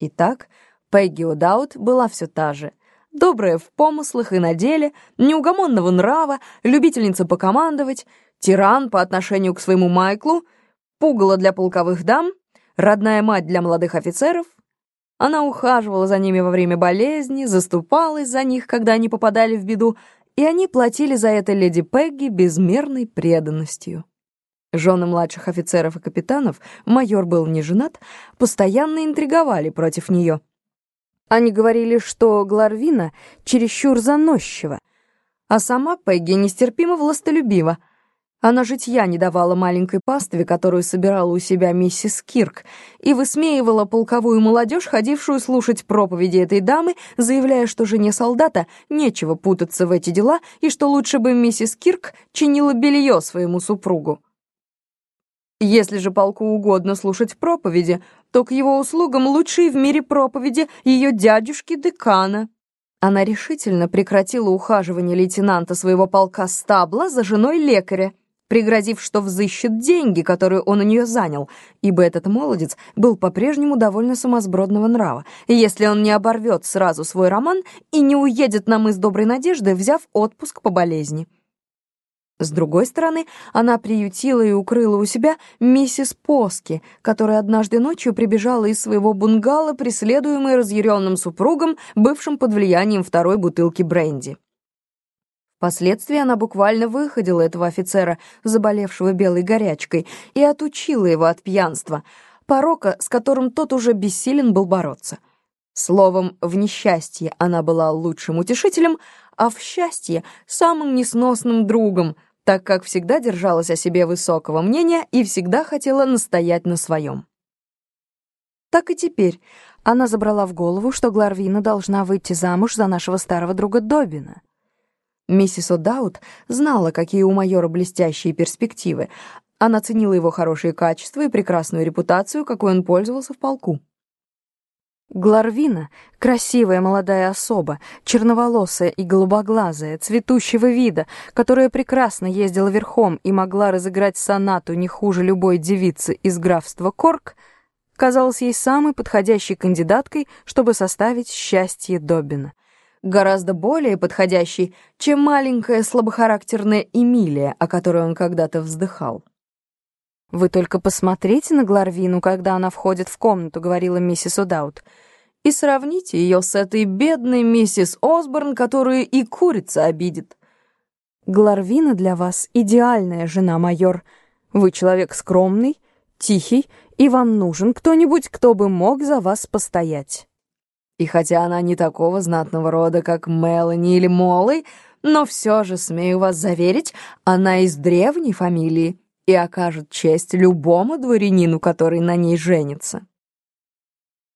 Итак, Пегги О'Даут была все та же. Добрая в помыслах и на деле, неугомонного нрава, любительница покомандовать, тиран по отношению к своему Майклу, пугало для полковых дам, родная мать для молодых офицеров. Она ухаживала за ними во время болезни, заступалась за них, когда они попадали в беду, и они платили за это леди Пегги безмерной преданностью. Жены младших офицеров и капитанов, майор был не женат, постоянно интриговали против нее. Они говорили, что Гларвина чересчур заносчива, а сама Пегги нестерпимо властолюбива. Она житья не давала маленькой пастве, которую собирала у себя миссис Кирк, и высмеивала полковую молодежь, ходившую слушать проповеди этой дамы, заявляя, что жене солдата нечего путаться в эти дела и что лучше бы миссис Кирк чинила белье своему супругу. Если же полку угодно слушать проповеди, то к его услугам лучшие в мире проповеди ее дядюшки-декана. Она решительно прекратила ухаживание лейтенанта своего полка стабла за женой лекаря, пригрозив, что взыщет деньги, которые он у нее занял, ибо этот молодец был по-прежнему довольно сумасбродного нрава, если он не оборвет сразу свой роман и не уедет на мыс Доброй Надежды, взяв отпуск по болезни. С другой стороны, она приютила и укрыла у себя миссис Поски, которая однажды ночью прибежала из своего бунгало, преследуемой разъяренным супругом, бывшим под влиянием второй бутылки бренди. Впоследствии она буквально выходила этого офицера, заболевшего белой горячкой, и отучила его от пьянства, порока, с которым тот уже бессилен был бороться. Словом, в несчастье она была лучшим утешителем, а в счастье — самым несносным другом, так как всегда держалась о себе высокого мнения и всегда хотела настоять на своем. Так и теперь она забрала в голову, что Гларвина должна выйти замуж за нашего старого друга Добина. Миссис О'Даут знала, какие у майора блестящие перспективы. Она ценила его хорошие качества и прекрасную репутацию, какой он пользовался в полку. Гларвина, красивая молодая особа, черноволосая и голубоглазая, цветущего вида, которая прекрасно ездила верхом и могла разыграть сонату не хуже любой девицы из графства Корк, казалась ей самой подходящей кандидаткой, чтобы составить счастье Добина. Гораздо более подходящей, чем маленькая слабохарактерная Эмилия, о которой он когда-то вздыхал. «Вы только посмотрите на Гларвину, когда она входит в комнату», — говорила миссис Удаут, «и сравните ее с этой бедной миссис Осборн, которую и курица обидит». «Гларвина для вас идеальная жена, майор. Вы человек скромный, тихий, и вам нужен кто-нибудь, кто бы мог за вас постоять». И хотя она не такого знатного рода, как Мелани или Моллой, но все же, смею вас заверить, она из древней фамилии — и окажет честь любому дворянину, который на ней женится.